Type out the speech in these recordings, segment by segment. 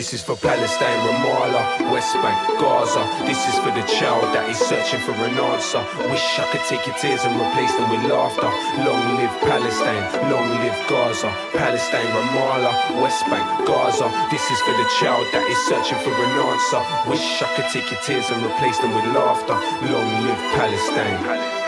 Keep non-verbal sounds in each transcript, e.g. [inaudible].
This is for Palestine, Ramallah, West Bank, Gaza. This is for the child that is searching for an answer. Wish I could take your tears and replace them with laughter. Long live Palestine, long live Gaza. Palestine, Ramallah, West Bank, Gaza. This is for the child that is searching for an answer. Wish I could take your tears and replace them with laughter. Long live Palestine.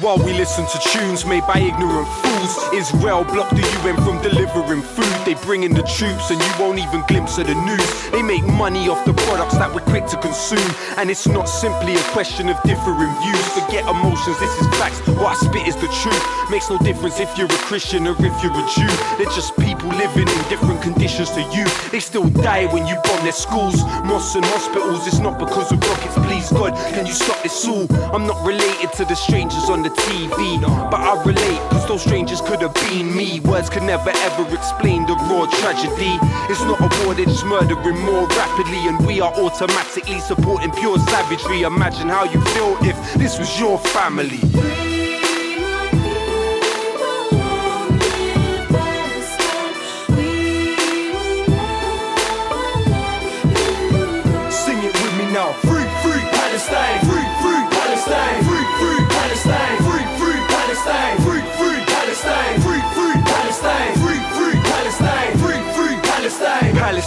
While we listen to tunes made by ignorant fools, Israel blocked the UN from delivering food. They bring in the troops and you won't even glimpse of the news. They make money off the products that we're quick to consume. And it's not simply a question of differing views. Forget emotions, this is facts. What I spit is the truth. Makes no difference if you're a Christian or if you're a Jew. They're just people living in different conditions to you. They still die when you bomb their schools, mosques and hospitals. It's not because of rockets, please God. Can you stop this all? I'm not related to the strangers on the TV. But I relate, cause those strangers could have been me. Words could never ever explain the raw tragedy. It's not a war, they're just murdering more rapidly, and we are automatically supporting pure savagery. Imagine how you feel if this was your family.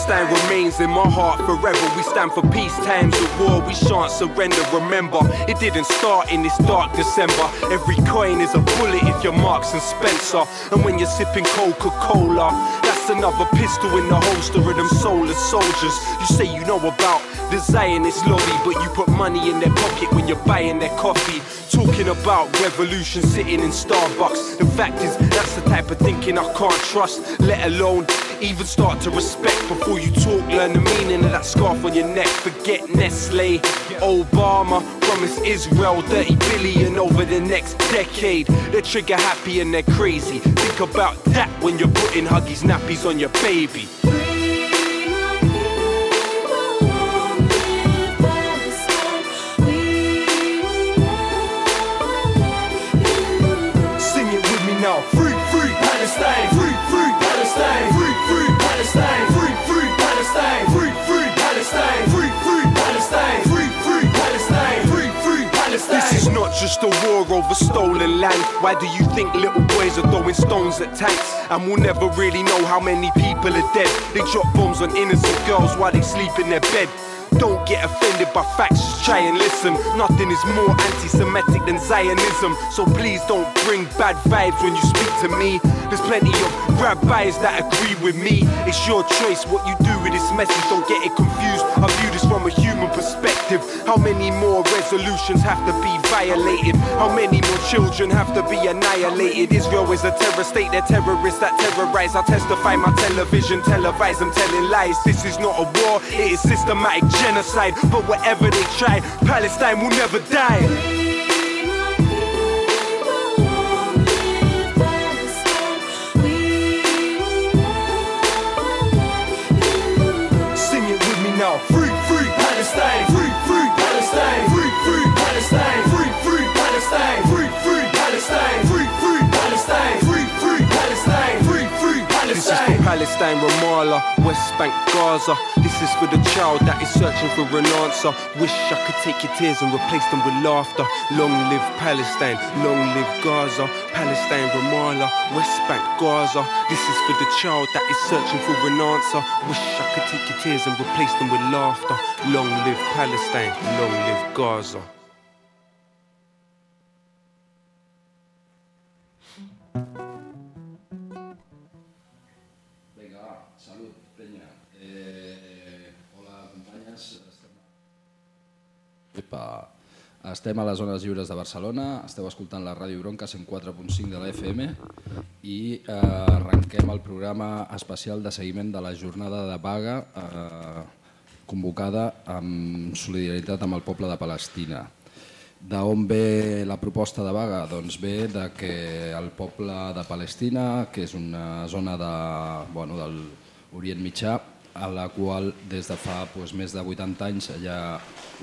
Remains in my heart forever. We stand for peace times of war. We shan't surrender. Remember, it didn't start in this dark December. Every coin is a bullet if you're Marks and Spencer. And when you're sipping Coca-Cola, that's another pistol in the holster of them soulless soldiers. You say you know about Zionist lobby, but you put money in their pocket when you're buying their coffee. Talking about revolution sitting in Starbucks. The fact is, that's the type of thinking I can't trust, let alone even start to respect before you talk. Learn the meaning of that scarf on your neck. Forget Nestle, Obama promised Israel 30 billion over the next decade. They're trigger happy and they're crazy. Think about that when you're putting Huggies nappies on your baby. Over stolen land. Why do you think little boys are throwing stones at tanks? And we'll never really know how many people are dead. They drop bombs on innocent girls while they sleep in their bed. Don't get offended by facts, just try and listen. Nothing is more anti Semitic than Zionism. So please don't bring bad vibes when you speak to me. There's plenty of rabbis that agree with me. It's your choice what you do with this message. Don't get it confused. I view this from a human perspective. How many more resolutions have to be violated? How many more children have to be annihilated? Israel is a terror state, they're terrorists that terrorize. I testify my television, televise, I'm telling lies. This is not a war, it is systematic genocide. But whatever they try, Palestine will never die. Free, Palestine, Ramallah, West Bank, Gaza. This is for the child that is searching for an answer. Wish I could take your tears and replace them with laughter. Long live Palestine. Long live Gaza. Palestine, Ramallah, West Bank, Gaza. This is for the child that is searching for an answer. Wish I could take your tears and replace them with laughter. Long live Palestine. Long live Gaza. Estem a les zones lliures de Barcelona, esteu escoltant la Ràdio Bronca 104.5 de la FM i eh, arrenquem el programa especial de seguiment de la jornada de vaga eh, convocada amb solidaritat amb el poble de Palestina. D'on ve la proposta de vaga? Doncs ve de que el poble de Palestina, que és una zona de, bueno, del Orient Mitjà, a la qual des de fa doncs, més de 80 anys hi ha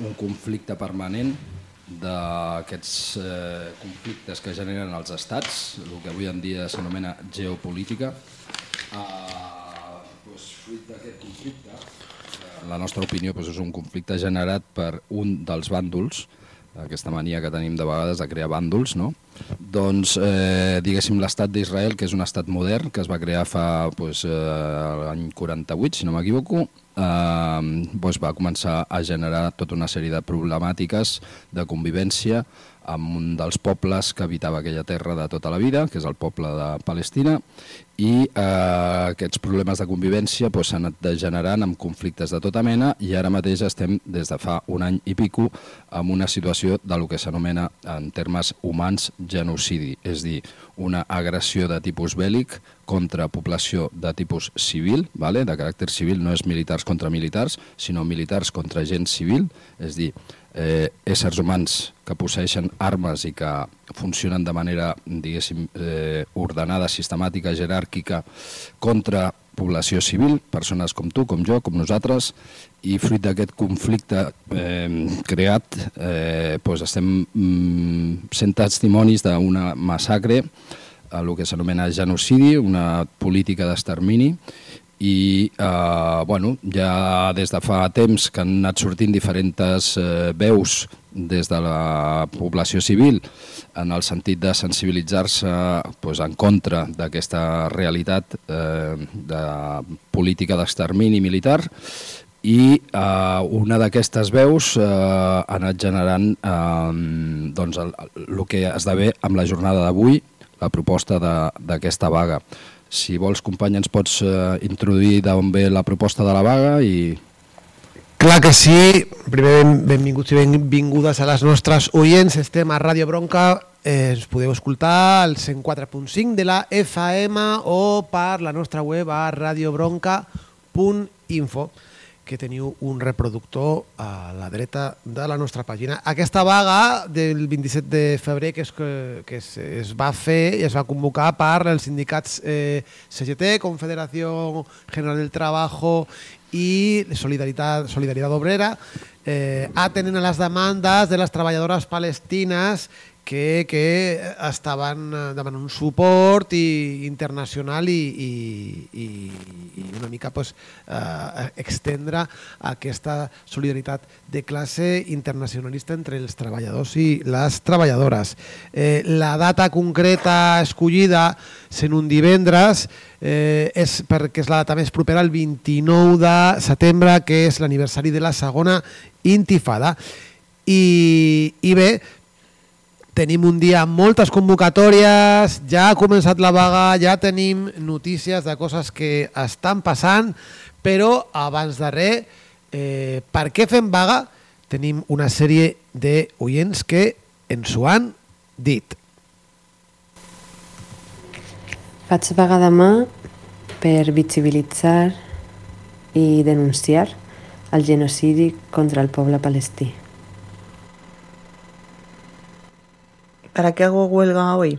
un conflicte permanent d'aquests eh, conflictes que generen els estats, el que avui en dia s'anomena geopolítica. Eh, doncs, fruit d'aquest conflicte, en la nostra opinió doncs, és un conflicte generat per un dels bàndols, aquesta mania que tenim de vegades de crear bàndols, no? Doncs, eh, diguéssim, l'estat d'Israel, que és un estat modern, que es va crear fa pues, eh, l'any 48, si no m'equivoco, eh, doncs va començar a generar tota una sèrie de problemàtiques de convivència amb un dels pobles que habitava aquella terra de tota la vida, que és el poble de Palestina, i eh, aquests problemes de convivència s'han doncs, anat degenerant amb conflictes de tota mena i ara mateix estem des de fa un any i pico amb una situació de lo que s'anomena en termes humans genocidi, és dir, una agressió de tipus bèl·lic contra població de tipus civil, vale? de caràcter civil, no és militars contra militars, sinó militars contra gent civil, és dir, eh, éssers humans que posseixen armes i que funcionen de manera, diguéssim, eh, ordenada, sistemàtica, jeràrquica, contra població civil, persones com tu, com jo, com nosaltres, i fruit d'aquest conflicte eh, creat eh, doncs estem mm, sent testimonis d'una massacre, el que s'anomena genocidi, una política d'extermini, i eh, bueno, ja des de fa temps que han anat sortint diferents eh, veus des de la població civil en el sentit de sensibilitzar-se pues, en contra d'aquesta realitat eh, de política d'extermini militar i eh, una d'aquestes veus eh, ha anat generant eh, doncs el, el que esdevé amb la jornada d'avui, la proposta d'aquesta vaga. Si vols, company, ens pots eh, introduir d'on ve la proposta de la vaga i... Clar que sí. Primer, benvinguts i benvingudes a les nostres oients. Estem a Ràdio Bronca, eh, ens podeu escoltar al 104.5 de la FM o per la nostra web a radiobronca.info que teniu un reproductor a la dreta de la nostra pàgina. Aquesta vaga del 27 de febrer que es, que es, es va fer i es va convocar per els sindicats eh, CGT, Confederació General del Trabajo i Solidaritat, Solidaritat Obrera, eh, atenen a les demandes de les treballadores palestines que, que estaven eh, demanant un suport i, internacional i, i, i, i una mica pues, eh, extendre aquesta solidaritat de classe internacionalista entre els treballadors i les treballadores. Eh, la data concreta escollida sent un divendres eh, és perquè és la data més propera al 29 de setembre, que és l'aniversari de la segona intifada. I, i bé, tenim un dia amb moltes convocatòries, ja ha començat la vaga, ja tenim notícies de coses que estan passant, però abans de res, eh, per què fem vaga? Tenim una sèrie d'oients que ens ho han dit. Faig vaga demà per visibilitzar i denunciar el genocidi contra el poble palestí. ¿Para qué hago huelga hoy?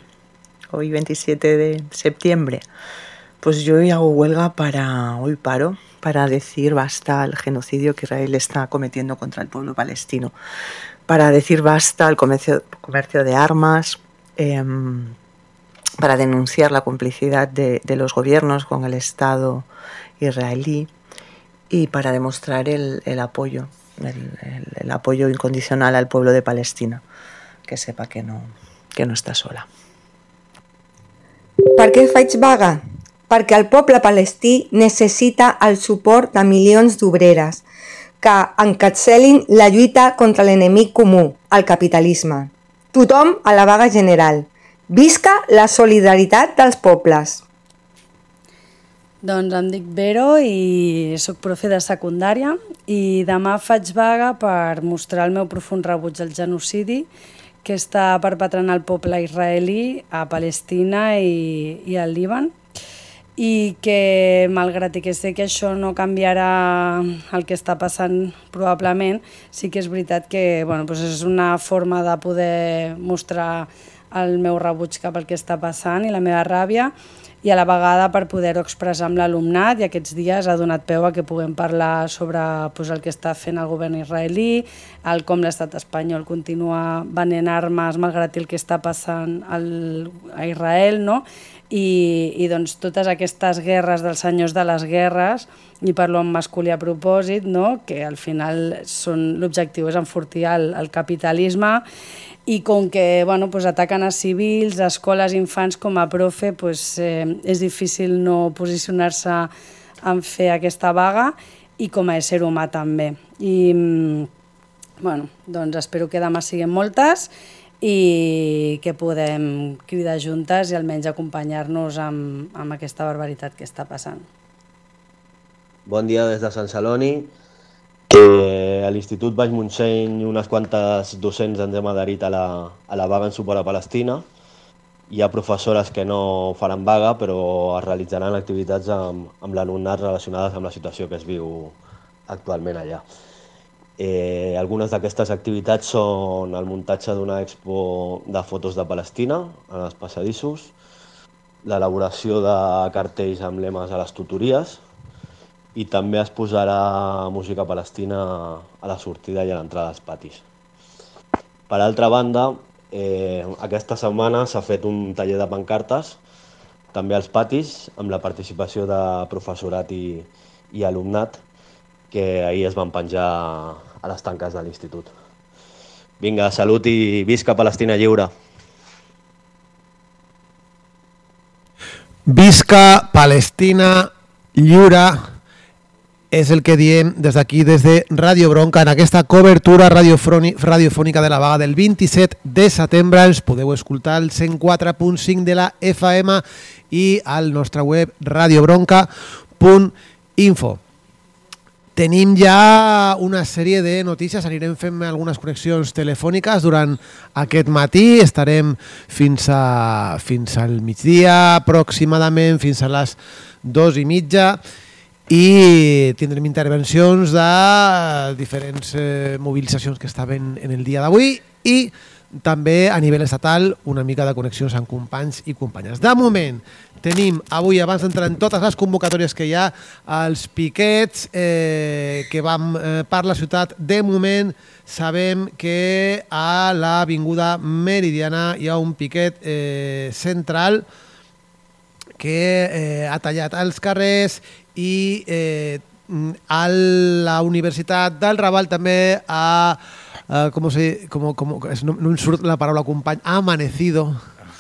Hoy 27 de septiembre. Pues yo hoy hago huelga para, hoy paro, para decir basta al genocidio que Israel está cometiendo contra el pueblo palestino, para decir basta al comercio, de armas, eh, para denunciar la complicidad de, los gobiernos con el Estado israelí y para demostrar el, apoyo, el apoyo incondicional al pueblo de Palestina, que sepa que no, que no està sola. Per què faig vaga? Perquè el poble palestí necessita el suport de milions d'obreres que encapçelin la lluita contra l'enemic comú, el capitalisme. Tothom a la vaga general. Visca la solidaritat dels pobles. Doncs em dic Vero i sóc profe de secundària i demà faig vaga per mostrar el meu profund rebuig al genocidi que està perpetrant el poble israelí a Palestina i, i al Líban i que, malgrat que sé que això no canviarà el que està passant probablement, sí que és veritat que bueno, doncs és una forma de poder mostrar el meu rebuig cap al que està passant i la meva ràbia i a la vegada per poder-ho expressar amb l'alumnat i aquests dies ha donat peu a que puguem parlar sobre pues, el que està fent el govern israelí, el com l'estat espanyol continua venent armes malgrat el que està passant al, a Israel, no? I, i doncs totes aquestes guerres dels senyors de les guerres, i parlo en masculí a propòsit, no? que al final l'objectiu és enfortir el, el capitalisme i com que bueno, pues ataquen a civils, a escoles, infants, com a profe, pues, eh, és difícil no posicionar-se en fer aquesta vaga i com a ésser humà també. I mm, bueno, doncs espero que demà siguin moltes i que podem cridar juntes i almenys acompanyar-nos amb, amb aquesta barbaritat que està passant. Bon dia des de Sant Celoni. Eh, a l'Institut Baix Montseny unes quantes docents ens hem adherit a la, a la vaga en suport a Palestina. Hi ha professores que no faran vaga, però es realitzaran activitats amb, amb l'alumnat relacionades amb la situació que es viu actualment allà. Eh, algunes d'aquestes activitats són el muntatge d'una expo de fotos de Palestina en els passadissos, l'elaboració de cartells amb lemes a les tutories, i també es posarà música palestina a la sortida i a l'entrada dels patis. Per altra banda, eh, aquesta setmana s'ha fet un taller de pancartes també als patis amb la participació de professorat i, i alumnat que ahir es van penjar a les tanques de l'institut. Vinga, salut i visca Palestina lliure! Visca Palestina lliure! És el que diem des d'aquí, des de Ràdio Bronca, en aquesta cobertura radiofònica de la vaga del 27 de setembre. Ens podeu escoltar al 104.5 de la FM i al nostre web radiobronca.info. Tenim ja una sèrie de notícies, anirem fent algunes connexions telefòniques durant aquest matí, estarem fins, a, fins al migdia aproximadament, fins a les dues i mitja, i tindrem intervencions de diferents eh, mobilitzacions que estaven en el dia d'avui i també a nivell estatal una mica de connexions amb companys i companyes. De moment tenim avui, abans d'entrar en totes les convocatòries que hi ha, els piquets eh, que vam eh, per la ciutat. De moment sabem que a l'Avinguda Meridiana hi ha un piquet eh, central que eh, ha tallat els carrers i eh, a la Universitat del Raval també ha, uh, com, se, com, com, no, no em surt la paraula company, ha amanecido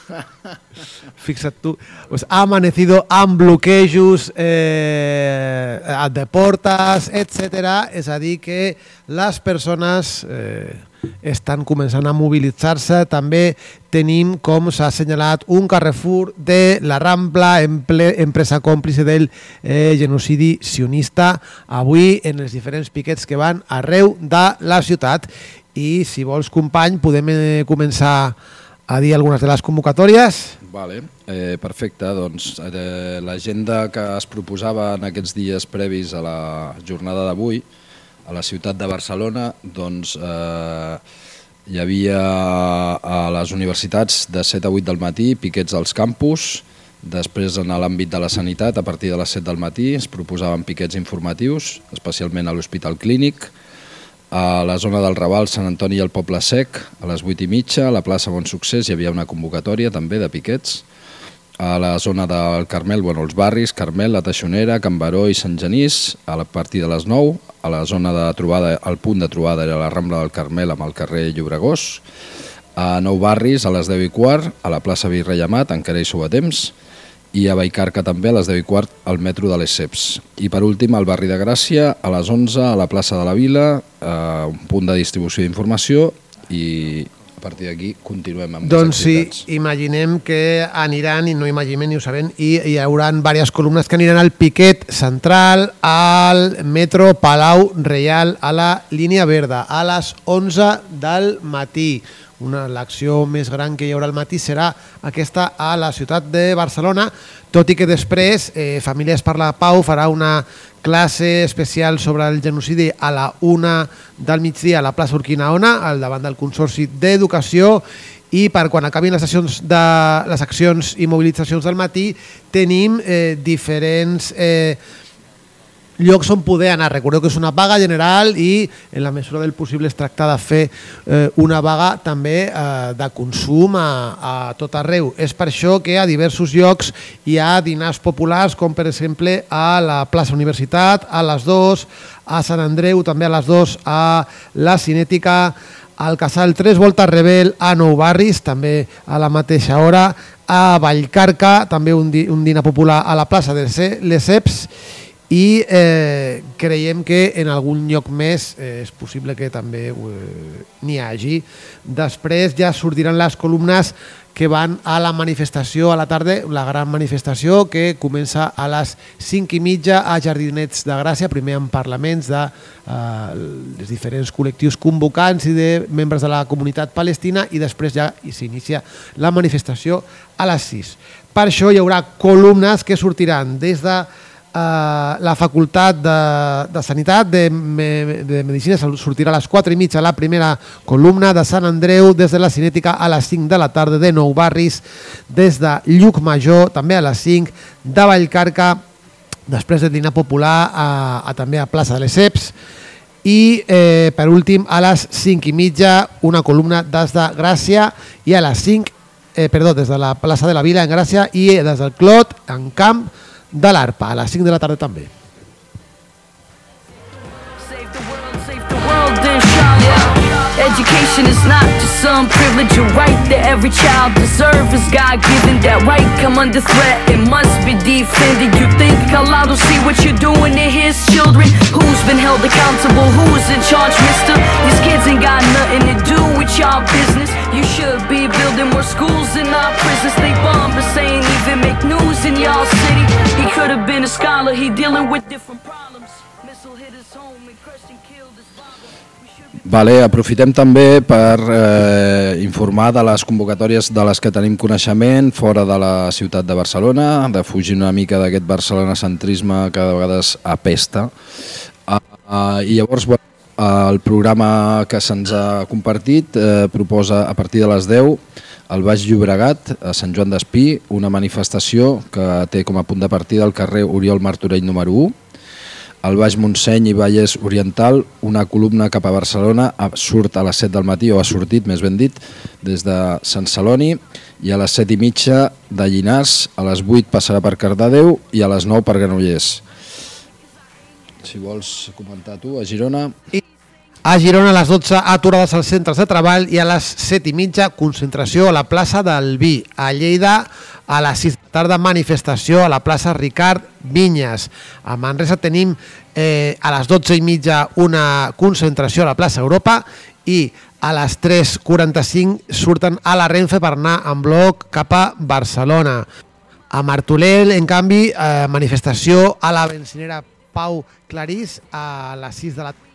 [laughs] fixa't tu pues, ha amanecido amb bloquejos eh, de portes, etc. És a dir, que les persones eh, estan començant a mobilitzar-se. També tenim, com s'ha assenyalat, un Carrefour de la Rambla, empresa còmplice del eh, genocidi sionista, avui en els diferents piquets que van arreu de la ciutat. I si vols, company, podem eh, començar a dir algunes de les convocatòries. Vale, eh, perfecte. Doncs eh, l'agenda que es proposava en aquests dies previs a la jornada d'avui a la ciutat de Barcelona doncs, eh, hi havia a les universitats de 7 a 8 del matí piquets als campus, després en l'àmbit de la sanitat a partir de les 7 del matí es proposaven piquets informatius, especialment a l'Hospital Clínic, a la zona del Raval, Sant Antoni i el Poble Sec, a les 8 i mitja, a la plaça Bon Succés hi havia una convocatòria també de piquets, a la zona del Carmel, bueno, els barris, Carmel, la Teixonera, Can Baró i Sant Genís, a la partir de les 9, a la zona de trobada, al punt de trobada era la Rambla del Carmel amb el carrer Llobregós, a Nou Barris a les 10 i quart, a la plaça Virrei Amat, encara hi sou a temps, i a Baicarca també a les 10 i quart al metro de les Ceps. I per últim al barri de Gràcia a les 11 a la plaça de la Vila, a un punt de distribució d'informació i a partir d'aquí continuem amb doncs les activitats. sí, imaginem que aniran, i no imaginem ni ho sabem, i hi haurà diverses columnes que aniran al Piquet Central, al metro Palau Reial, a la línia verda, a les 11 del matí. L'acció més gran que hi haurà al matí serà aquesta a la ciutat de Barcelona, tot i que després eh, Famílies per la Pau farà una classe especial sobre el genocidi a la una del migdia a la plaça Urquinaona, al davant del Consorci d'Educació, i per quan acabin les, sessions de, les accions i mobilitzacions del matí tenim eh, diferents eh, llocs on poder anar. Recordeu que és una vaga general i en la mesura del possible es tracta de fer eh, una vaga també eh, de consum a, a tot arreu. És per això que a diversos llocs hi ha dinars populars com per exemple a la plaça Universitat, a les 2, a Sant Andreu, també a les 2, a la Cinètica, al Casal 3 Voltes Rebel a Nou Barris, també a la mateixa hora, a Vallcarca, també un, di un dinar popular a la plaça de Les Eps i eh, creiem que en algun lloc més eh, és possible que també eh, n'hi hagi. Després ja sortiran les columnes que van a la manifestació a la tarda, la gran manifestació que comença a les 5 i mitja a Jardinets de Gràcia, primer en parlaments de eh, els diferents col·lectius convocants i de membres de la comunitat palestina i després ja s'inicia la manifestació a les 6. Per això hi haurà columnes que sortiran des de la Facultat de, de Sanitat de, de Medicina sortirà a les 4 i mitja la primera columna de Sant Andreu des de la Cinètica a les 5 de la tarda de Nou Barris, des de Lluc Major també a les 5, de Vallcarca després del dinar popular a, a també a plaça de les Eps i eh, per últim a les 5 i mitja una columna des de Gràcia i a les 5 eh, perdó, des de la plaça de la Vila en Gràcia i des del Clot en Camp de l'ARPA, a les 5 de la tarda també. Education is not just some privilege or right that every child deserves. Is God given that right come under threat? It must be defended. You think Allah see what you're doing to His children? Who's been held accountable? Who's in charge, Mister? These kids ain't got nothing to do with y'all business. You should be building more schools in our prisons. They bomb, but saying even make in y'all city. He could have been a scholar. He dealing with different problems. Missile hit his home and crushed and killed his. Vale, aprofitem també per eh, informar de les convocatòries de les que tenim coneixement fora de la ciutat de Barcelona, de fugir una mica d'aquest barcelonacentrisme que de vegades apesta. Uh, uh, I llavors, uh, el programa que se'ns ha compartit eh, proposa a partir de les 10 al Baix Llobregat, a Sant Joan d'Espí, una manifestació que té com a punt de partida el carrer Oriol Martorell número 1, al Baix Montseny i Vallès Oriental, una columna cap a Barcelona surt a les 7 del matí, o ha sortit, més ben dit, des de Sant Celoni, i a les 7 i mitja de Llinars, a les 8 passarà per Cardedeu i a les 9 per Granollers. Si vols comentar tu, a Girona... I a Girona a les 12 aturades als centres de treball i a les 7 i mitja concentració a la plaça del Vi. A Lleida a les 6 de tarda manifestació a la plaça Ricard Vinyes. A Manresa tenim eh, a les 12 i mitja una concentració a la plaça Europa i a les 3.45 surten a la Renfe per anar en bloc cap a Barcelona. A Martorell, en canvi, eh, manifestació a la bencinera Pau Clarís a les 6 de la tarda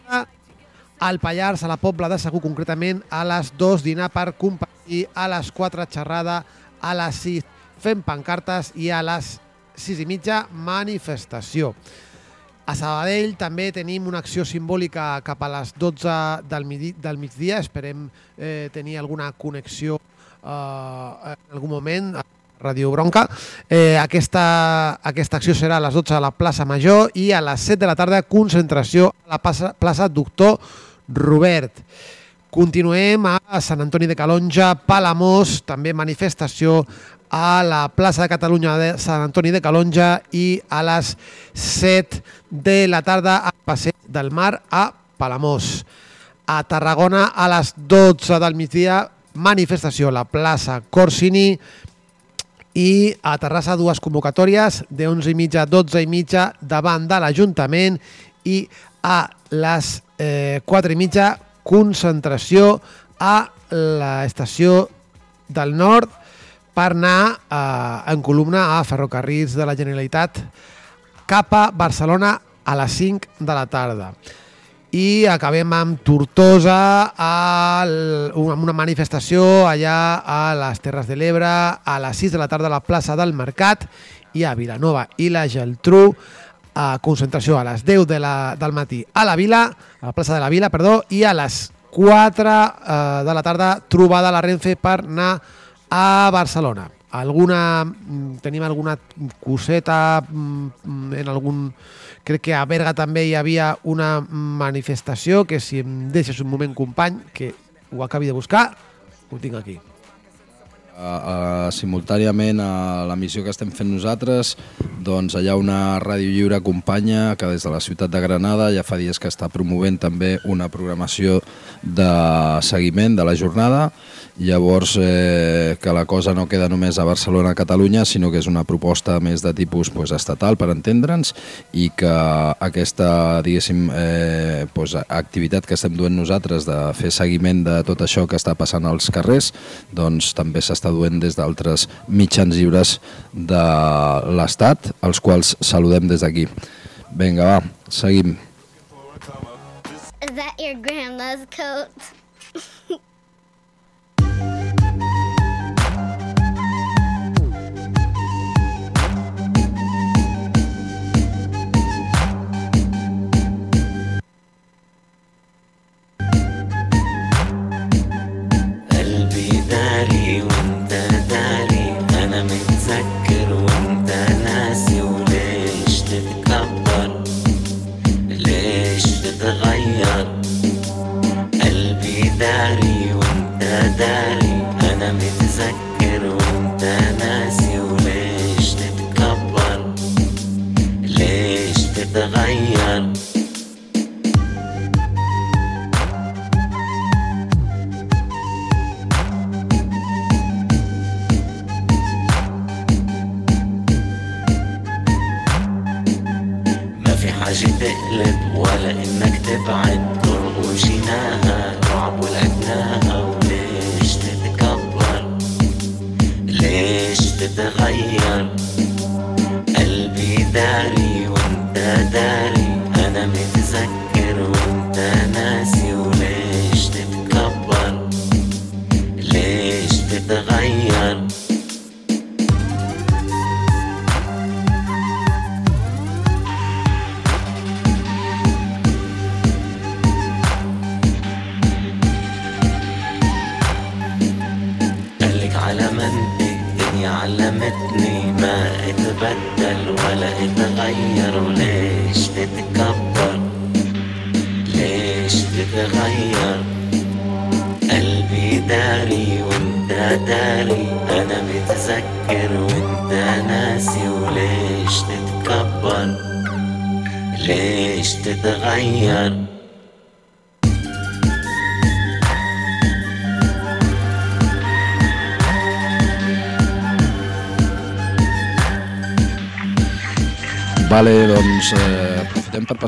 al Pallars, a la Pobla de Segur, concretament a les 2 dinar per compartir, a les 4 xerrada, a les 6 fem pancartes i a les 6 i mitja manifestació. A Sabadell també tenim una acció simbòlica cap a les 12 del, midi, del migdia. Esperem eh, tenir alguna connexió eh, en algun moment a Ràdio Bronca. Eh, aquesta, aquesta acció serà a les 12 a la plaça Major i a les 7 de la tarda concentració a la plaça, plaça Doctor Robert. Continuem a Sant Antoni de Calonja, Palamós, també manifestació a la plaça de Catalunya de Sant Antoni de Calonja i a les 7 de la tarda a Passeig del Mar a Palamós. A Tarragona a les 12 del migdia manifestació a la plaça Corsini i a Terrassa dues convocatòries de 11 i mitja a 12 i mitja davant de l'Ajuntament i a les eh, 4 i mitja concentració a l'estació del nord per anar eh, en columna a ferrocarrils de la Generalitat cap a Barcelona a les 5 de la tarda. I acabem amb Tortosa, al, amb una manifestació allà a les Terres de l'Ebre a les 6 de la tarda a la plaça del Mercat i a Vilanova i la Geltrú a concentració a les 10 de la, del matí a la Vila, a la plaça de la Vila, perdó, i a les 4 eh, de la tarda, trobada a la Renfe per anar a Barcelona. Alguna, mm, tenim alguna coseta mm, en algun... Crec que a Berga també hi havia una manifestació que si em deixes un moment, company, que ho acabi de buscar, ho tinc aquí. Uh, uh, simultàniament a la missió que estem fent nosaltres, doncs ha una ràdio lliure companya que des de la ciutat de Granada ja fa dies que està promovent també una programació de seguiment de la jornada Llavors, eh, que la cosa no queda només a Barcelona, Catalunya, sinó que és una proposta més de tipus pues, estatal, per entendre'ns, i que aquesta, diguéssim, eh, pues, activitat que estem duent nosaltres de fer seguiment de tot això que està passant als carrers, doncs també s'està duent des d'altres mitjans lliures de l'Estat, els quals saludem des d'aquí. Vinga, va, seguim. Is that your grandma's coat? داري وانت داري. أنا متذكر وانت ناسي وليش تتكبر؟ ليش تتغير؟ قلبي داري وانت داري. أنا متذكر وانت ناسي وليش تتكبر؟ ليش تتغير؟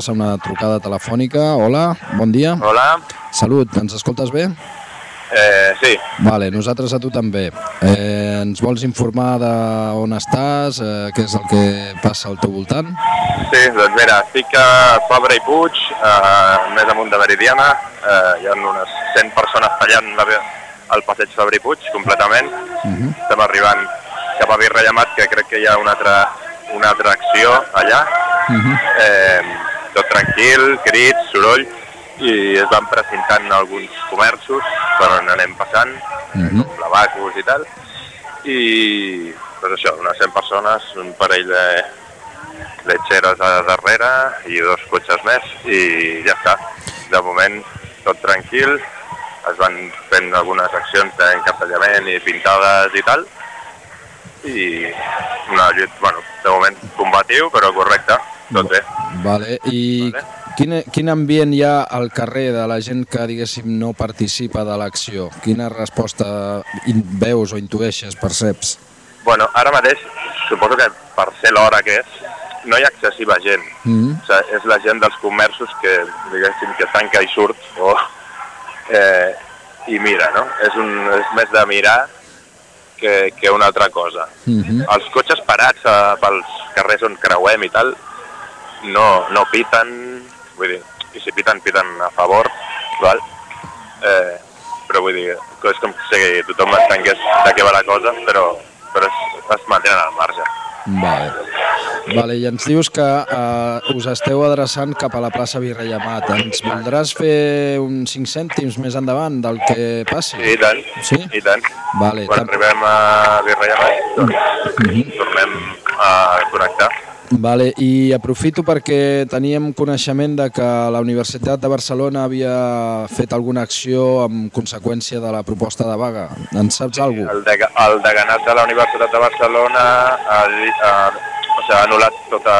Passar una trucada telefònica. Hola, bon dia. Hola. Salut, ens escoltes bé? Eh, sí, Vale, nosaltres a tu també. Eh, ens vols informar de on estàs, eh, què és el que passa al teu voltant? sí, doncs mira, estic a Fabra i Puig, eh, més amunt de Meridiana, eh, hi ha unes 100 persones tallant la, el passeig Fabra i Puig completament, Uh -huh. estem arribant cap a Virrellamat, que crec que hi ha una altra, una altra acció allà, Uh -huh. eh, tot tranquil, crits, soroll, i es van presentant alguns comerços per on anem passant, Uh -huh. lavacos i tal, i pues això, unes 100 persones, un parell de letxeres a darrere i dos cotxes més i ja està. De moment tot tranquil, es van fent algunes accions d'encapellament i pintades i tal, i una lluita, bueno, de moment combatiu però correcte, tot bé. Vale, i quin, quin ambient hi ha al carrer de la gent que, diguéssim, no participa de l'acció? Quina resposta veus o intueixes, perceps? Bueno, ara mateix, suposo que per ser l'hora que és, no hi ha excessiva gent. Mm O sigui, és la gent dels comerços que, diguéssim, que tanca i surt, o, eh, i mira, no? És, un, és més de mirar que, que una altra cosa. -hmm. Els cotxes parats eh, pels carrers on creuem i tal, no, no piten, vull dir, i si piten, piten a favor, val? Eh, però vull dir, és com si tothom entengués de què va la cosa, però, però es, es mantenen al marge. Vale. Vale, i ens dius que uh, us esteu adreçant cap a la plaça Virrei Amat. Ens voldràs fer uns 5 cèntims més endavant del que passi? I tant, Sí? i tant. Vale, Quan tam- arribem a Virrei Amat, doncs tornem a connectar. Vale, i aprofito perquè teníem coneixement de que la Universitat de Barcelona havia fet alguna acció en conseqüència de la proposta de vaga. En saps alguna El, de, el deganat de la Universitat de Barcelona ha, ha, o sigui, ha anul·lat tota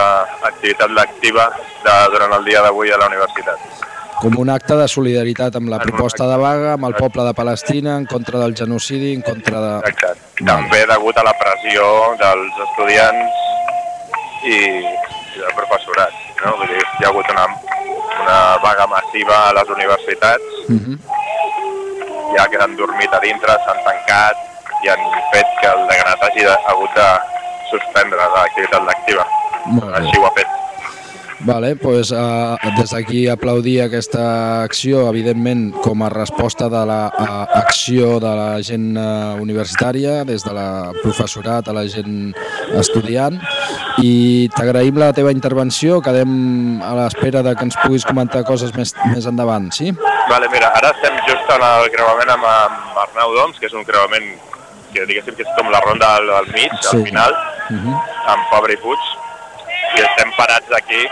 activitat lectiva de, durant el dia d'avui a la universitat. Com un acte de solidaritat amb la proposta de vaga, amb el poble de Palestina, en contra del genocidi, en contra de... Exacte. També degut a la pressió dels estudiants i, i del professorat. No? Vull dir, hi ha hagut una, una vaga massiva a les universitats, Uh -huh. ja que han dormit a dintre, s'han tancat i han fet que el deganat hagi de, hagut de suspendre l'activitat lectiva. Així ho ha fet. Vale, pues, uh, des d'aquí aplaudir aquesta acció, evidentment, com a resposta de l'acció de la gent uh, universitària, des de la professorat a la gent estudiant, i t'agraïm la teva intervenció, quedem a l'espera de que ens puguis comentar coses més, més endavant, sí? Vale, mira, ara estem just en el creuament amb, amb Arnau Doms, que és un creuament que diguéssim que és com la ronda al, al mig, Sí. al final, Uh -huh. amb Fabra i Puig, si estem parats aquí,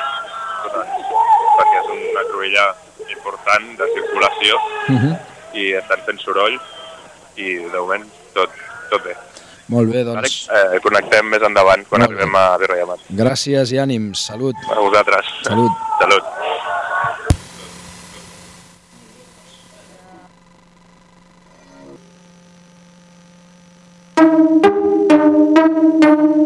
perquè és una cruïlla important de circulació uh -huh. i estan fent soroll i de moment tot, tot bé. Molt bé, doncs... Ara, eh, connectem més endavant quan arribem a a Virreia Gràcies i ànims. Salut. A vosaltres. Salut. Salut. Thank you.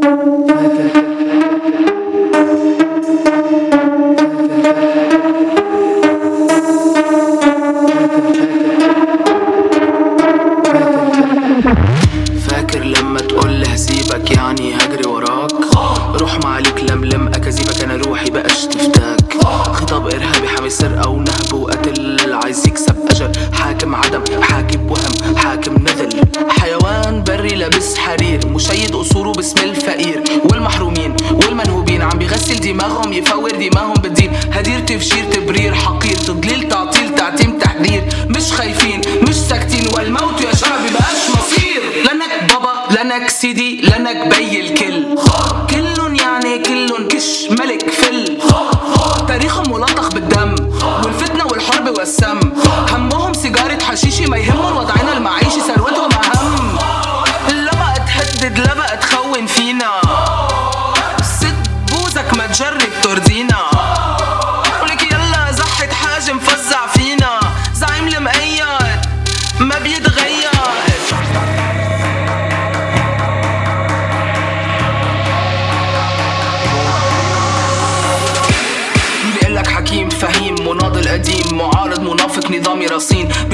اكاذيبك أنا روحي بقاش تفتاك خطاب إرهابي حامي سرقه ونهب وقتل عايز يكسب أجل. حاكم عدم حاكم وهم حاكم نذل. حيوان بري لابس حرير مشيد قصوره باسم الفقير. والمحرومين والمنهوبين عم بيغسل دماغهم يفور دماغهم بالدين. هدير تفجير تبرير حقير تضليل تعطيل تعتيم تحذير. مش خايفين مش ساكتين. والموت يا شعبي بقاش مصير. لنك بابا لنك سيدي لنك بي الكل. يعني كلن كش ملك فل تاريخهم ملطخ بالدم والفتنة والحرب والسم. همهم سيجارة حشيشي ما يهمهم وضعنا المعيشي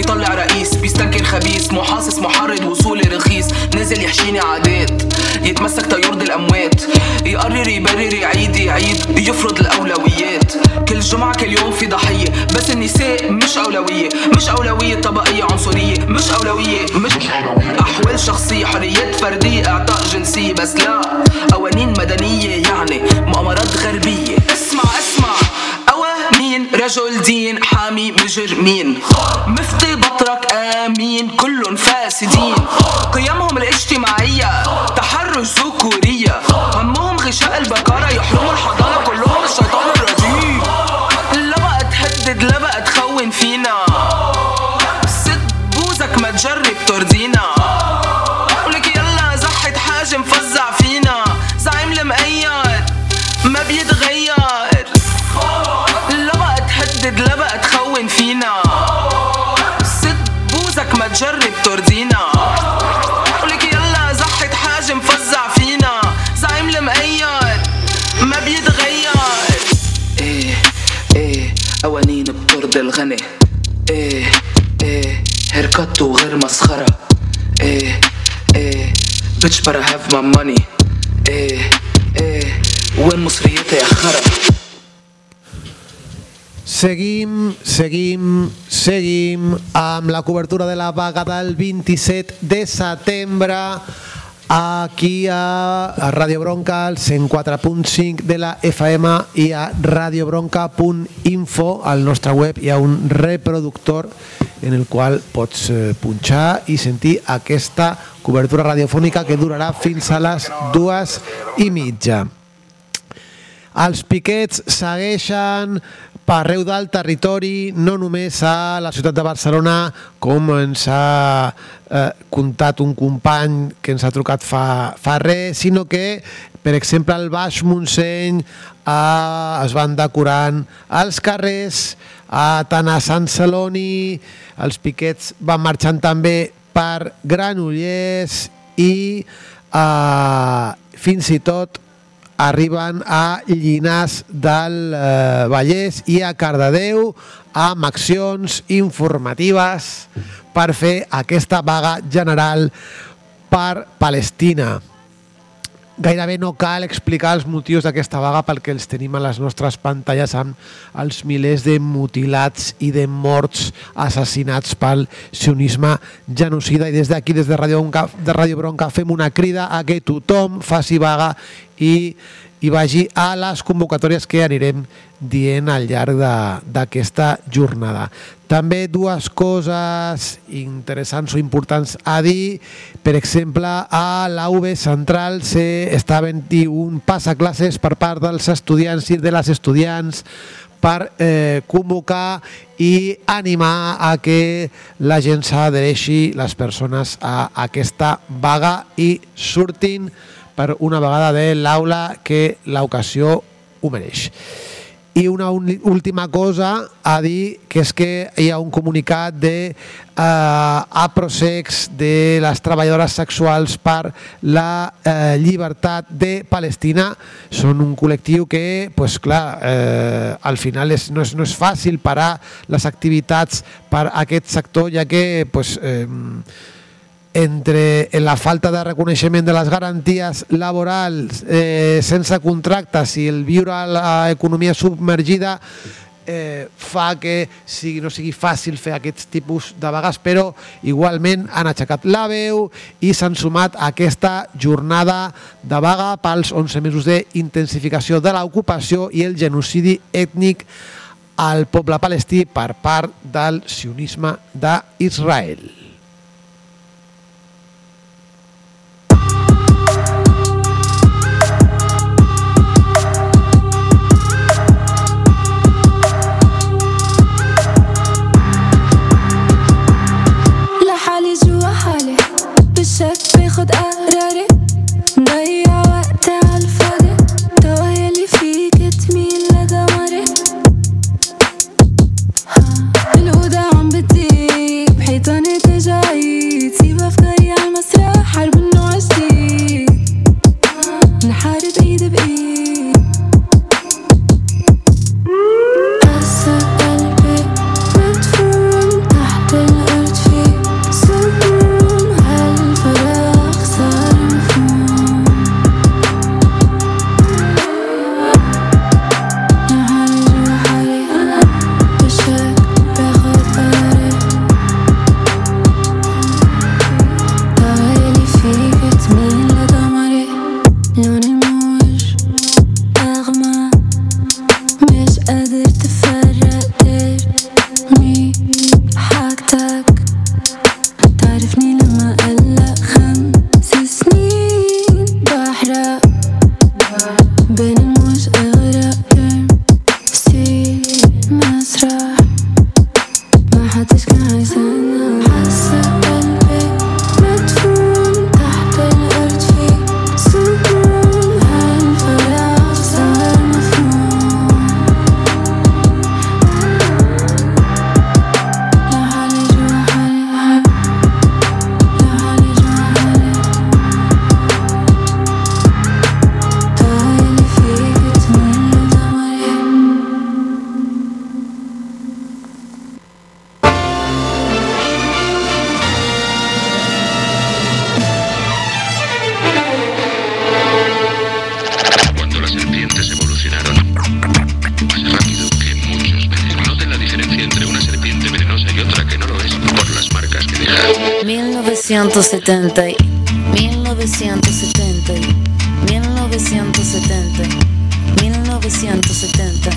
بيطلع رئيس بيستنكر خبيث محاصص محرض وصولي رخيص. نزل يحشيني عادات يتمسك تيرضي الأموات. يقرر يبرر يعيد يعيد يفرض الأولويات. كل جمعة كل يوم في ضحية. بس النساء مش أولوية مش أولوية طبقية عنصرية مش أولوية مش أحوال شخصية حريات فردية إعطاء جنسية. بس لا قوانين مدنية يعني مؤامرات اسمع قوانين رجل دين حامي مجرمين مفتي بطرك آمين كلهم فاسدين. قيمهم الاجتماعية تحرش ذكورية. همهم غشاء البكارة يحرموا الحضارة كلهم الشيطان الرجيم. لا بقى تهدد لا بقى تخون فينا. سد بوزك ما تجرب ترضينا. قولك يلا زحت حاجة مفزع فينا. زعيم المقيد ما بيتغير. تجرب ترضينا. قولك يلا زحت حاجة مفزع فينا. زعيم المقيد ما بيتغير. إيه إيه قوانين بترضي الغني. إيه إيه هيركت وغير مسخرة. إيه إيه bitch better have my money. إيه إيه وين مصريتي يا خرا؟ Seguim, seguim, seguim amb la cobertura de la vaga del 27 de setembre aquí a, Radio Bronca, al 104.5 de la FM i a radiobronca.info al nostre web hi ha un reproductor en el qual pots eh, punxar i sentir aquesta cobertura radiofònica que durarà fins a les dues i mitja. Els piquets segueixen per arreu del territori, no només a la ciutat de Barcelona, com ens ha eh, contat un company que ens ha trucat fa, fa res, sinó que, per exemple, al Baix Montseny eh, es van decorant els carrers, a, tant a Sant Celoni, els piquets van marxant també per Granollers i eh, fins i tot arriben a Llinars del eh, Vallès i a Cardedeu amb accions informatives per fer aquesta vaga general per Palestina. Gairebé no cal explicar els motius d'aquesta vaga perquè els tenim a les nostres pantalles amb els milers de mutilats i de morts assassinats pel sionisme genocida. I des d'aquí, des de Radio, Bronca, de Radio Bronca, fem una crida a que tothom faci vaga i, i vagi a les convocatòries que anirem dient al llarg d'aquesta jornada. També dues coses interessants o importants a dir. Per exemple, a la UB Central se està havent un passaclasses per part dels estudiants i de les estudiants per eh, convocar i animar a que la gent s'adhereixi, les persones, a aquesta vaga i surtin per una vegada de l'aula que l'ocasió ho mereix. I una última cosa a dir, que és que hi ha un comunicat de eh, APROSEX, de les treballadores sexuals per la eh, llibertat de Palestina. Són un col·lectiu que, pues, clar, eh, al final és, no, és, no és fàcil parar les activitats per aquest sector, ja que pues, eh, entre la falta de reconeixement de les garanties laborals eh, sense contractes i el viure a l'economia submergida eh, fa que sigui, no sigui fàcil fer aquests tipus de vagues, però igualment han aixecat la veu i s'han sumat a aquesta jornada de vaga pels 11 mesos d'intensificació de l'ocupació i el genocidi ètnic al poble palestí per part del sionisme d'Israel. Deja. 1970 y 1970, 1970, 1970.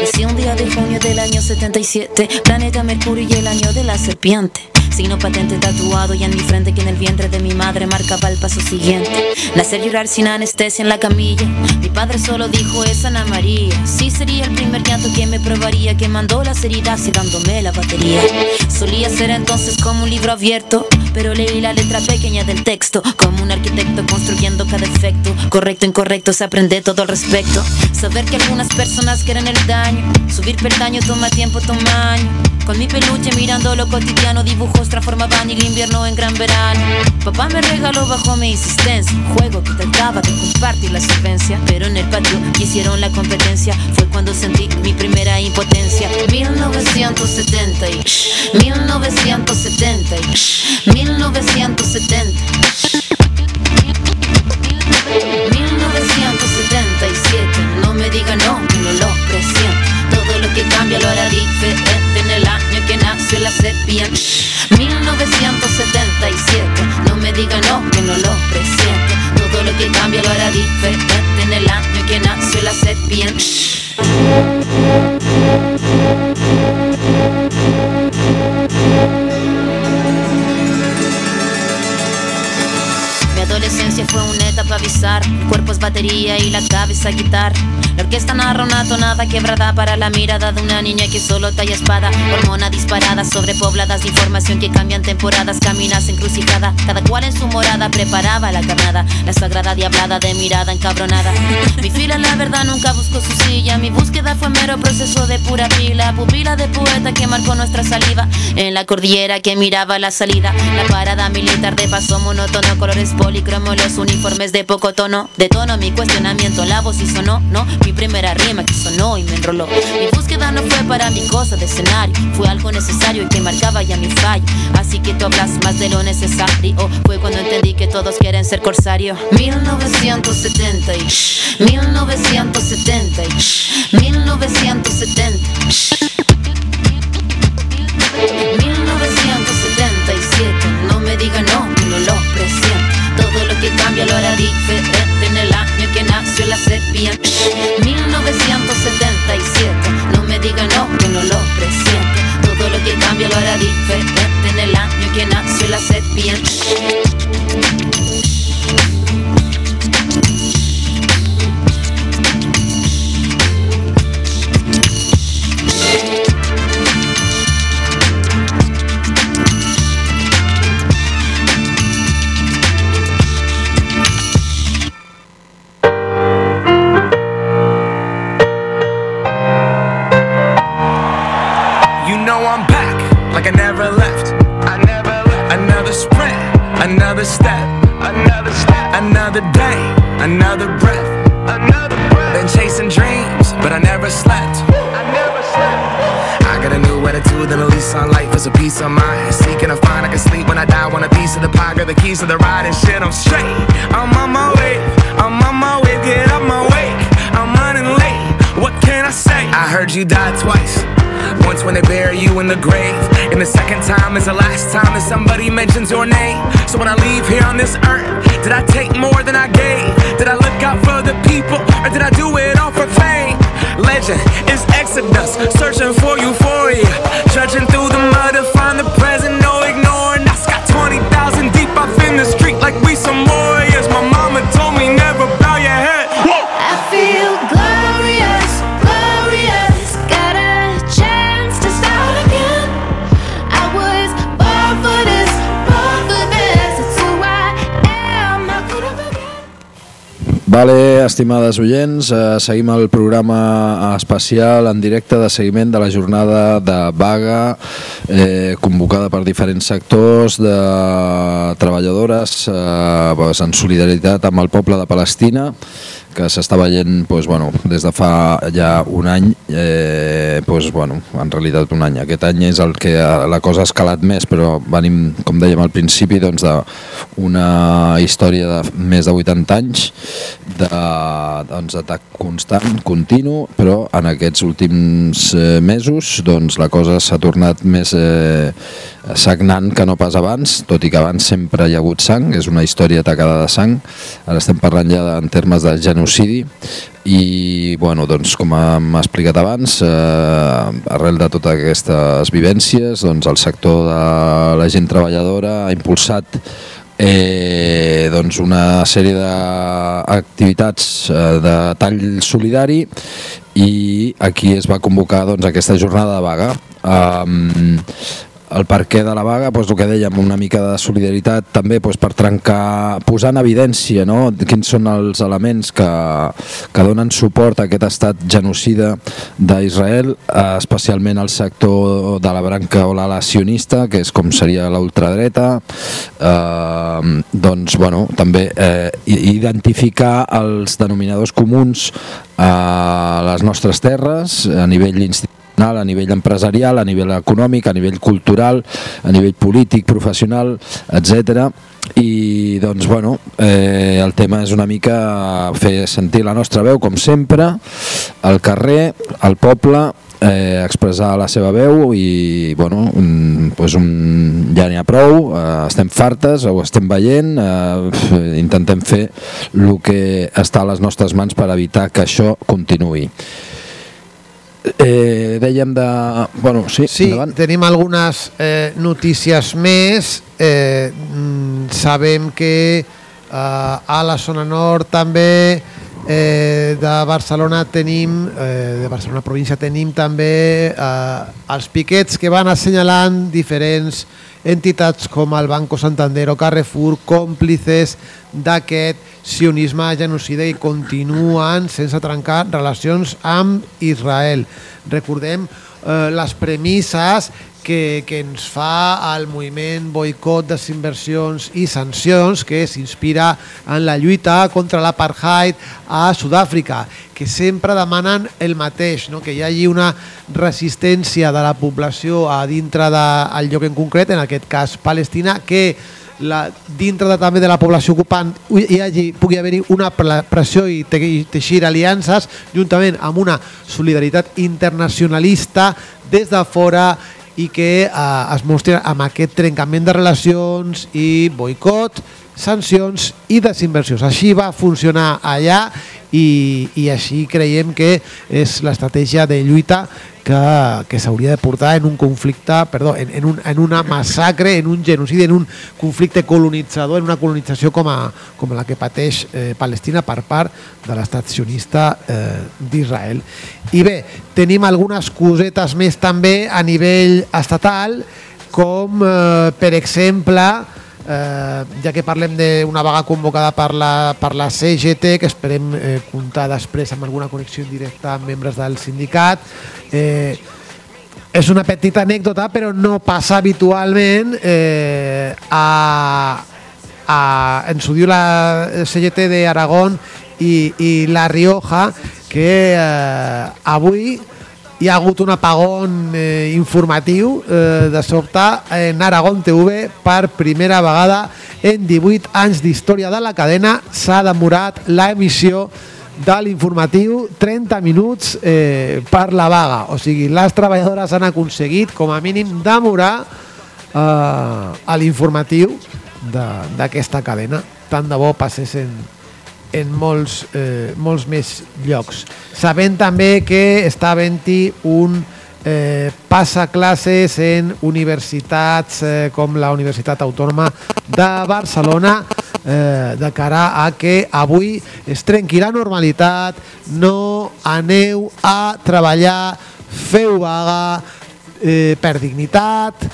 Nací un día de junio del año 77, planeta Mercurio y el año de la serpiente. Signo patente tatuado y en mi frente que en el vientre de mi madre marcaba el paso siguiente. Nacer llorar sin anestesia en la camilla. Mi padre solo dijo es Ana María. Sí sería el primer llanto que me probaría, que mandó las heridas y dándome la batería. Solía ser entonces como un libro abierto, pero leí la letra pequeña del texto, como un arquitecto construyendo cada efecto. Correcto, incorrecto, se aprende todo al respecto. Saber que algunas personas quieren el daño, subir peldaño toma tiempo, toma año. Con mi peluche mirando lo cotidiano, dibujos transformaban el invierno en gran verano. Papá me regaló bajo mi insistencia juego que trataba de compartir la solvencia, pero en el patio hicieron la competencia. Fue cuando sentí mi primera impotencia. 1970 y 1970 y 1970. 1977, no me diga no, que no lo presiento. Todo lo que cambia lo hará diferente la serpiente. 1977, no me diga no, que no lo presiento. Todo lo que cambia lo hará diferente en el año que nació la serpiente. Fue una etapa bizarra. El cuerpo batería y la cabeza guitarra. La orquesta narra una tonada quebrada para la mirada de una niña que solo talla espada. Hormona disparada, sobrepobladas de información que cambian temporadas. Caminas encrucijada, cada cual en su morada preparaba la carnada. La sagrada diablada de mirada encabronada. Mi fila, la verdad, nunca buscó su silla. Mi búsqueda fue mero proceso de pura pila. Pupila de poeta que marcó nuestra saliva. En la cordillera que miraba la salida. La parada militar de paso monótono, colores policromo, los uniformes de poco tono. De tono mi cuestionamiento, la voz y sonó, no. Mi primera rima que sonó y me enroló. Mi búsqueda no fue para mi cosa de escenario, fue algo necesario y que marcaba ya mi fallo. Así que tú hablas más de lo necesario. Fue cuando entendí que todos quieren ser corsario. 1970 y 1970 y 1970. 1977, no me diga no, que cambia lo hará diferente en el año que nació la serpiente. 1977, no me diga no, que no lo presiento. Todo lo que cambia lo hará diferente en el año que nació la serpiente. Step, another step, another day, another breath, another breath. Been chasing dreams, but I never slept. I never slept. I got a new attitude and a lease on life is a peace of mind. Seeking to find I can sleep when I die. Want a piece of the pie, got the keys to the ride and shit. I'm straight. I'm on my way. I'm on my way. Get up my way. I'm running late. What can I say? I heard you died twice. Once when they bury you in the grave, and the second time is the last time that somebody mentions your name. So when I leave here on this earth, did I take more than I gave? Did I look out for the people, or did I do it all for fame? Legend is Exodus, searching for euphoria, trudging through the mud to find the present, no ignoring. us. got 20,000 deep off in the street like we some warriors. My mama told me never Vale, estimades oients, eh, seguim el programa especial en directe de seguiment de la jornada de vaga eh, convocada per diferents sectors de treballadores eh, pues, en solidaritat amb el poble de Palestina que s'està veient pues, bueno, des de fa ja un any, eh, pues, bueno, en realitat un any. Aquest any és el que la cosa ha escalat més, però venim, com dèiem al principi, doncs, d'una història de més de 80 anys doncs, atac constant, continu, però en aquests últims eh, mesos doncs, la cosa s'ha tornat més, eh, sagnant que no pas abans, tot i que abans sempre hi ha hagut sang, és una història tacada de sang, ara estem parlant ja en termes de genocidi, i bueno, doncs, com hem explicat abans, eh, arrel de totes aquestes vivències, doncs, el sector de la gent treballadora ha impulsat eh, doncs una sèrie d'activitats eh, de tall solidari i aquí es va convocar doncs, aquesta jornada de vaga. Um, el perquè de la vaga, doncs, el que dèiem, una mica de solidaritat també doncs, per trencar, posar en evidència no? quins són els elements que, que donen suport a aquest estat genocida d'Israel, eh, especialment el sector de la branca o l'ala sionista, que és com seria la ultradreta, eh, doncs, bueno, també eh, identificar els denominadors comuns a les nostres terres a nivell institucional a nivell empresarial, a nivell econòmic, a nivell cultural, a nivell polític, professional, etc. I doncs, bueno, eh, el tema és una mica fer sentir la nostra veu, com sempre, al carrer, al poble, eh, expressar la seva veu i bueno, un, pues un, ja n'hi ha prou, eh, estem fartes, ho estem veient, eh, intentem fer el que està a les nostres mans per evitar que això continuï. Eh, dèiem de... Bueno, sí, Sí, endavant. tenim algunes eh, notícies més. Eh, mm, sabem que eh, a la zona nord també eh, de Barcelona tenim, eh, de Barcelona província tenim també eh, els piquets que van assenyalant diferents entitats com el Banco Santander o Carrefour, còmplices d'aquest sionisme genocida i continuen sense trencar relacions amb Israel. Recordem eh, les premisses que, que ens fa el moviment boicot, desinversions i sancions que s'inspira en la lluita contra l'apartheid a Sud-àfrica, que sempre demanen el mateix, no? que hi hagi una resistència de la població a dintre del lloc en concret, en aquest cas Palestina, que la, dintre de, també de la població ocupant hi hagi, pugui haver-hi una pressió i, te, i teixir aliances juntament amb una solidaritat internacionalista des de fora i que eh, es mostri amb aquest trencament de relacions i boicot, sancions i desinversions. Així va funcionar allà i, i així creiem que és l'estratègia de lluita que, que s'hauria de portar en un conflicte, perdó, en, en, un, en una massacre, en un genocidi, en un conflicte colonitzador, en una colonització com, a, com la que pateix eh, Palestina per part de l'estat sionista eh, d'Israel. I bé, tenim algunes cosetes més també a nivell estatal, com eh, per exemple eh, ja que parlem d'una vaga convocada per la, per la CGT, que esperem eh, comptar després amb alguna connexió directa amb membres del sindicat, eh, és una petita anècdota, però no passa habitualment eh, a, a, ens ho diu la CGT d'Aragón i, i La Rioja, que eh, avui hi ha hagut un apagón eh, informatiu eh, de sobte en Aragón TV per primera vegada en 18 anys d'història de la cadena s'ha demorat la emissió de l'informatiu 30 minuts eh, per la vaga. O sigui, les treballadores han aconseguit com a mínim demorar eh, l'informatiu d'aquesta cadena. Tant de bo passés en, molts, eh, molts més llocs. Sabent també que està havent-hi un eh, passaclasses en universitats eh, com la Universitat Autònoma de Barcelona eh, de cara a que avui es trenqui la normalitat, no aneu a treballar, feu vaga eh, per dignitat,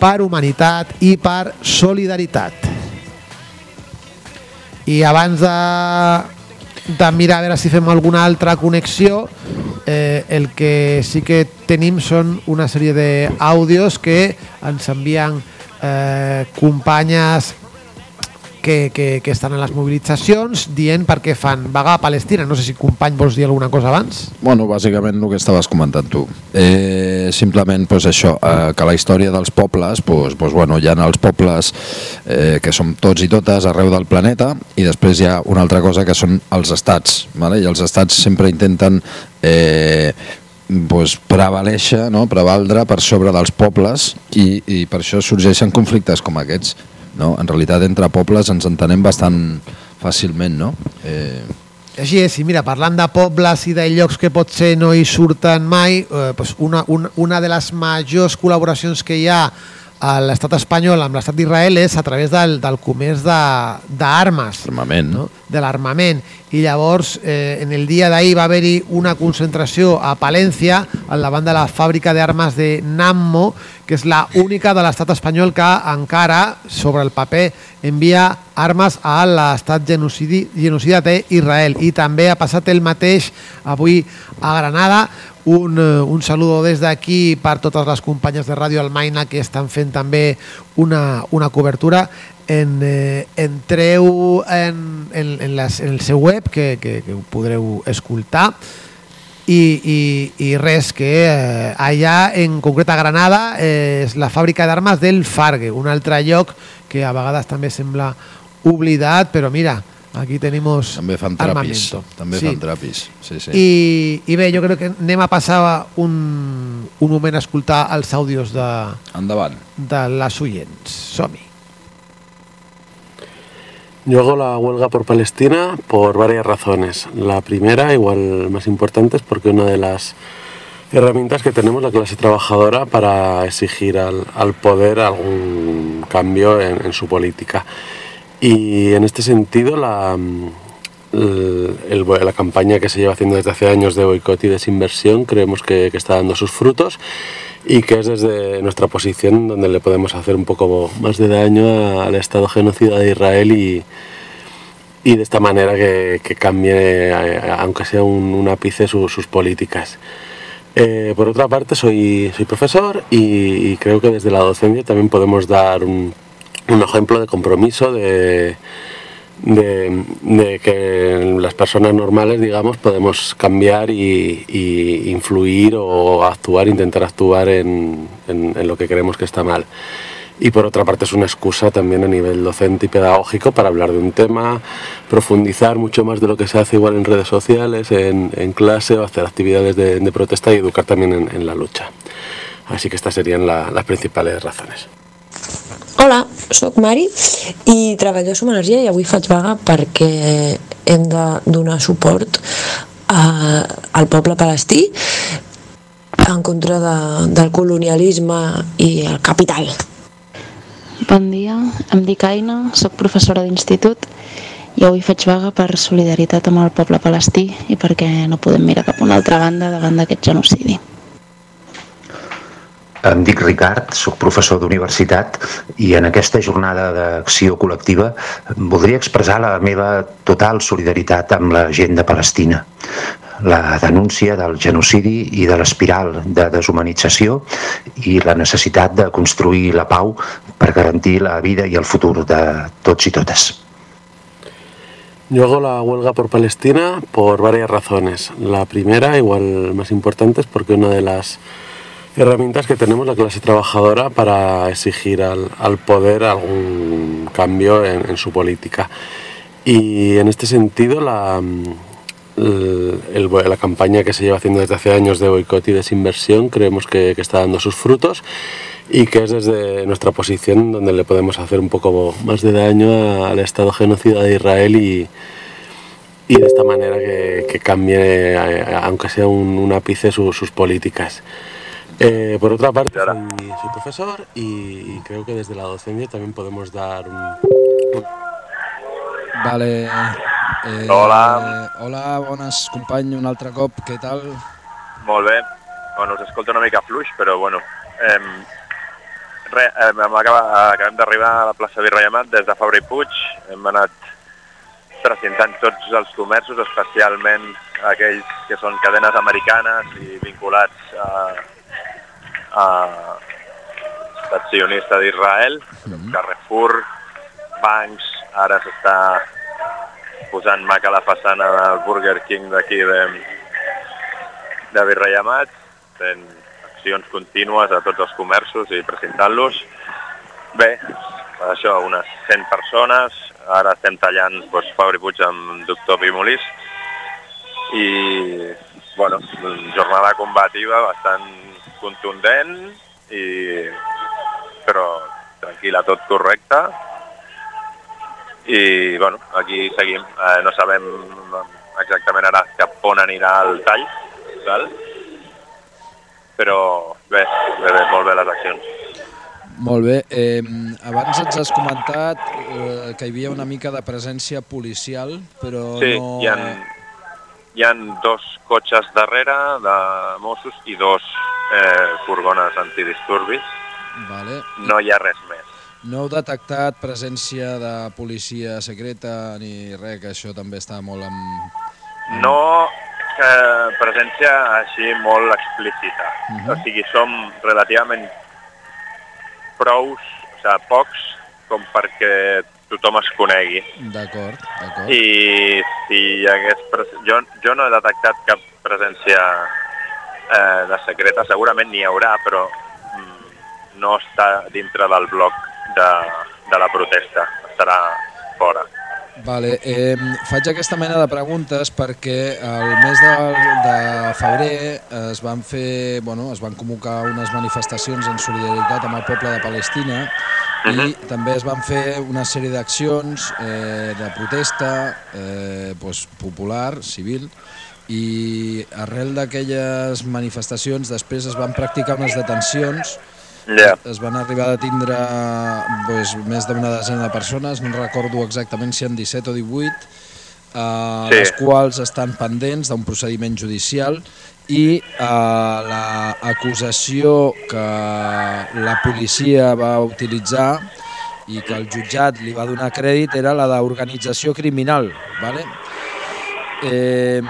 per humanitat i per solidaritat. I abans de, de mirar a veure si fem alguna altra connexió, eh, el que sí que tenim són una sèrie d'àudios que ens envien eh, companyes que, que, que estan en les mobilitzacions dient per què fan vaga a Palestina. No sé si company vols dir alguna cosa abans. Bueno, bàsicament el que estaves comentant tu. Eh, simplement pues, això, eh, que la història dels pobles, pues, pues, bueno, hi ha els pobles eh, que som tots i totes arreu del planeta i després hi ha una altra cosa que són els estats. Vale? I els estats sempre intenten eh, doncs, prevalèixer, no? prevaldre per sobre dels pobles i, i per això sorgeixen conflictes com aquests. No? En realitat, entre pobles ens entenem bastant fàcilment, no? Eh, Així és, i mira, parlant de pobles i de llocs que potser no hi surten mai, eh, doncs una, una, una de les majors col·laboracions que hi ha a l'estat espanyol amb l'estat d'Israel és a través del, del comerç de- d'armes. Armament. No? De l'armament. I llavors, eh, en el dia d'ahir va haver-hi una concentració a Palència, al davant de la fàbrica d'armes de Nammo, que és la única de l'estat espanyol que encara, sobre el paper, envia armes a l'estat genocidi, genocida d'Israel. I també ha passat el mateix avui a Granada. Un, eh, un saludo des d'aquí per totes les companyes de Ràdio Almaina que estan fent també una, una cobertura. En, eh, entreu en, en, en, les, en el seu web, que, que, que ho podreu escoltar, i, i, i res, que eh, allà, en concret a Granada, eh, és la fàbrica d'armes del Fargue, un altre lloc que a vegades també sembla oblidat, però mira, aquí tenim també fan trapis. armamento. També Sí. fan trapis. Sí, sí. I, I bé, jo crec que anem a passar un, un moment a escoltar els àudios de, Endavant. de les oients. Som-hi. Yo hago la huelga por Palestina por varias razones. La primera, igual más importante, es porque una de las herramientas que tenemos la clase trabajadora para exigir al, al poder algún cambio en, en su política. Y en este sentido, la, el- el- la campaña que se lleva haciendo desde hace años de boicot y desinversión creemos que, que está dando sus frutos y que es desde nuestra posición donde le podemos hacer un poco más de daño al Estado genocida de Israel y, y de esta manera que, que cambie, eh, aunque sea un, un ápice, su- sus políticas. Eh, por otra parte, soy, soy profesor y, y creo que desde la docencia también podemos dar un, un ejemplo de compromiso, de, de, que las personas normales, digamos, podemos cambiar y, influir o actuar, intentar actuar en, lo que creemos que está mal. Y por otra parte es una excusa también a nivel docente y pedagógico para hablar de un tema, profundizar mucho más de lo que se hace igual en redes sociales, en, clase o hacer actividades de, protesta y educar también en, la lucha. Así que estas serían la- las principales razones. Hola, sóc Mari i treballo a Som Energia i avui faig vaga perquè hem de donar suport a, al poble palestí en contra de, del colonialisme i el capital. Bon dia, em dic Aina, sóc professora d'institut i avui faig vaga per solidaritat amb el poble palestí i perquè no podem mirar cap a una altra banda davant d'aquest genocidi. Em dic Ricard, sóc professor d'universitat i en aquesta jornada d'acció col·lectiva voldria expressar la meva total solidaritat amb la gent de Palestina. La denúncia del genocidi i de l'espiral de deshumanització i la necessitat de construir la pau per garantir la vida i el futur de tots i totes. Yo hago la huelga por Palestina por varias razones. La primera, igual más importante, es porque una de las herramientas que tenemos la clase trabajadora para exigir al, al poder algún cambio en, en su política. Y en este sentido, la, el- el- la campaña que se lleva haciendo desde hace años de boicot y desinversión creemos que, que está dando sus frutos y que es desde nuestra posición donde le podemos hacer un poco más de daño al Estado genocida de Israel y, y de esta manera que, que cambie, eh, aunque sea un, un ápice, su- sus políticas. Eh, por otra parte, soy, soy profesor y, y creo que desde la docencia también podemos dar un, Vale. Eh, Hola. Hola, bones, company, un altre cop, què tal? Molt bé. Bueno, us escolto una mica fluix, però bueno. Eh, re, eh, hem acabat, acabem d'arribar a la plaça Virrei Amat des de Fabra i Puig. Hem anat presentant tots els comerços, especialment aquells que són cadenes americanes i vinculats a, a estat sionista d'Israel, Carrefour, bancs, ara s'està posant maca la façana del Burger King d'aquí de, de Virrei Amat, fent accions contínues a tots els comerços i presentant-los. Bé, això, unes 100 persones, ara estem tallant doncs, Fabri Puig amb doctor Pimolís i, bueno, jornada combativa bastant contundent i però tranquil·la, tot correcte. I bueno, aquí seguim. Eh, no sabem exactament ara cap on anirà el tall, val? però bé, bé, bé, molt bé les accions. Molt bé. Eh, abans ens has comentat eh, que hi havia una mica de presència policial, però Sí, no... hi ha, hi ha dos cotxes darrere de Mossos i dos eh, furgones antidisturbis. Vale. No hi ha res més. No heu detectat presència de policia secreta ni res, que això també està molt amb... No eh, presència així molt explícita. Mhm. O sigui, som relativament prous, o sigui, pocs, com perquè tothom es conegui. D'acord, d'acord. I si hi hagués... Pres... Jo, jo no he detectat cap presència eh, de secreta, segurament n'hi haurà, però mm, no està dintre del bloc de, de la protesta, estarà fora. Vale, eh, faig aquesta mena de preguntes perquè el mes de, de febrer es van fer, bueno, es van convocar unes manifestacions en solidaritat amb el poble de Palestina i també es van fer una sèrie d'accions eh, de protesta eh, doncs, popular, civil, i arrel d'aquelles manifestacions després es van practicar unes detencions Yeah. es van arribar a tindre doncs, més d'una desena de persones, no recordo exactament si en 17 o 18, eh, Sí. les quals estan pendents d'un procediment judicial i eh, l'acusació que la policia va utilitzar i que el jutjat li va donar crèdit era la d'organització criminal. ¿vale? Eh,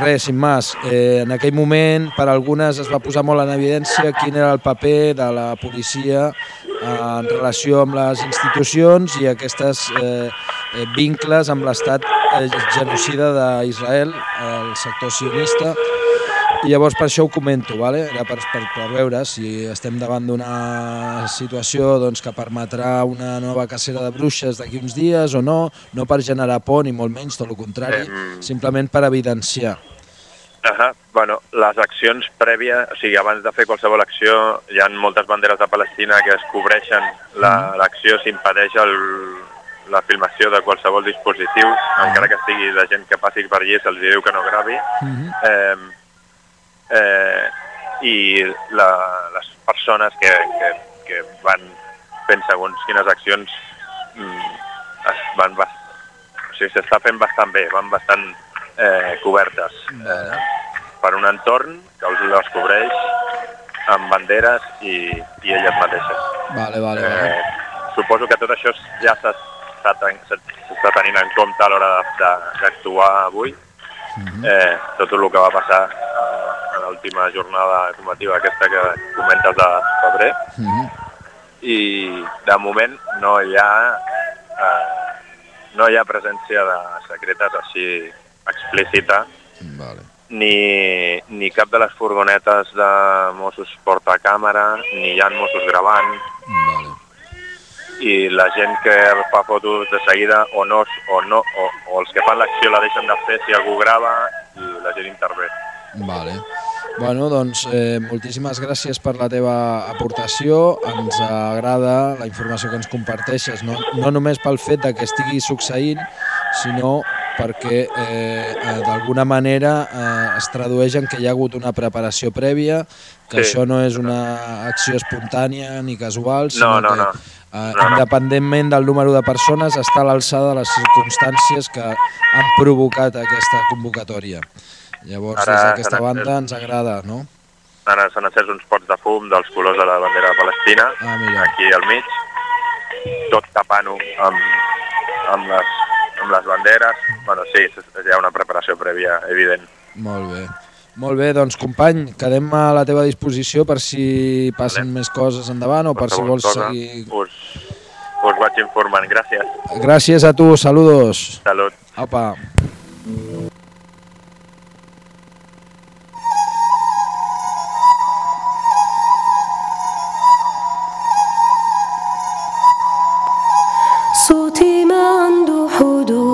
res, sin más. Eh, en aquell moment, per algunes es va posar molt en evidència quin era el paper de la policia eh, en relació amb les institucions i aquestes eh, eh, vincles amb l'estat eh, genocida d'Israel, el sector sionista, i llavors per això ho comento, vale? Era per, per, per veure si estem davant d'una situació doncs, que permetrà una nova cacera de bruixes d'aquí uns dies o no, no per generar por ni molt menys, tot el contrari, Em. simplement per evidenciar. Uh bueno, les accions prèvies, o sigui, abans de fer qualsevol acció, hi ha moltes banderes de Palestina que es cobreixen la- l'acció, s'impedeix el, la filmació de qualsevol dispositiu, encara que estigui de gent que passi per allí, se'ls diu que no gravi. Eh, eh, I la, les persones que, que, que van fent segons quines accions mm, es van o sigui, s'està fent bastant bé, van bastant eh, cobertes eh, per un entorn que els les cobreix amb banderes i, i elles mateixes. Vale, vale, vale. Eh, suposo que tot això ja ten- s'està tenint en compte a l'hora d'actuar avui. eh, tot el que va passar eh, l'última jornada combativa aquesta que comentes de febrer Mhm. i de moment no hi ha eh, no hi ha presència de secretes així explícita vale. ni, ni cap de les furgonetes de Mossos porta càmera, ni hi ha Mossos gravant. Vale. I la gent que fa fotos de seguida o no, o, no o, o els que fan l'acció la deixen de fer si algú grava i la gent intervé. Vale. Bueno, doncs eh, moltíssimes gràcies per la teva aportació. Ens agrada la informació que ens comparteixes, no, no només pel fet de que estigui succeint, sinó perquè eh, eh, d'alguna manera eh, es tradueix en que hi ha hagut una preparació prèvia, que Sí. això no és una acció espontània ni casual, sinó No, no, que no. eh, no. independentment del número de persones està a l'alçada de les circumstàncies que han provocat aquesta convocatòria. Llavors, Ara des d'aquesta banda encès- ens agrada, no? Ara s'han encès uns pots de fum dels colors de la bandera de Palestina, Ah, mira. aquí al mig, tot tapant-ho amb, amb, les, amb les banderes. Bueno, sí, hi ha una preparació prèvia, evident. Molt bé. Molt bé, doncs company, quedem a la teva disposició per si passen més coses endavant o per si Qualsevol vols cosa, seguir... Us, us vaig informant. Gràcies. Gràcies a tu, saludos. Salut. Apa. صوتي ما عنده حدود